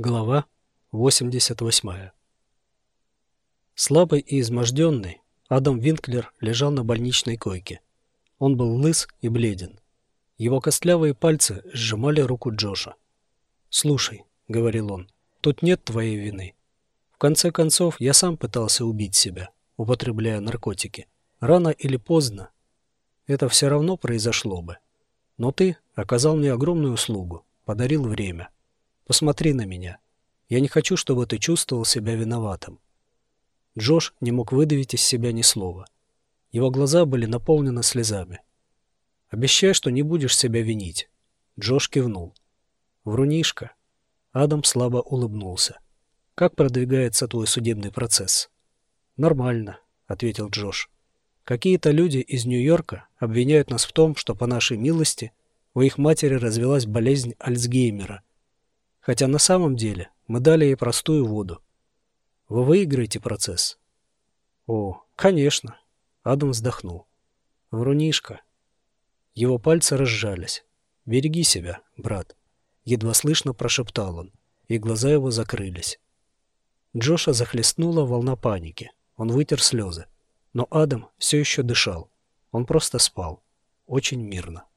Глава 88 Слабый и изможденный, Адам Винклер лежал на больничной койке. Он был лыс и бледен. Его костлявые пальцы сжимали руку Джоша. «Слушай», — говорил он, — «тут нет твоей вины. В конце концов, я сам пытался убить себя, употребляя наркотики. Рано или поздно это все равно произошло бы. Но ты оказал мне огромную услугу, подарил время. Посмотри на меня. Я не хочу, чтобы ты чувствовал себя виноватым. Джош не мог выдавить из себя ни слова. Его глаза были наполнены слезами. «Обещай, что не будешь себя винить». Джош кивнул. «Врунишка». Адам слабо улыбнулся. «Как продвигается твой судебный процесс?» «Нормально», — ответил Джош. «Какие-то люди из Нью-Йорка обвиняют нас в том, что по нашей милости у их матери развелась болезнь Альцгеймера, Хотя на самом деле мы дали ей простую воду. Вы выиграете процесс? О, конечно. Адам вздохнул. Врунишка. Его пальцы разжались. Береги себя, брат. Едва слышно прошептал он, и глаза его закрылись. Джоша захлестнула волна паники. Он вытер слезы. Но Адам все еще дышал. Он просто спал. Очень мирно.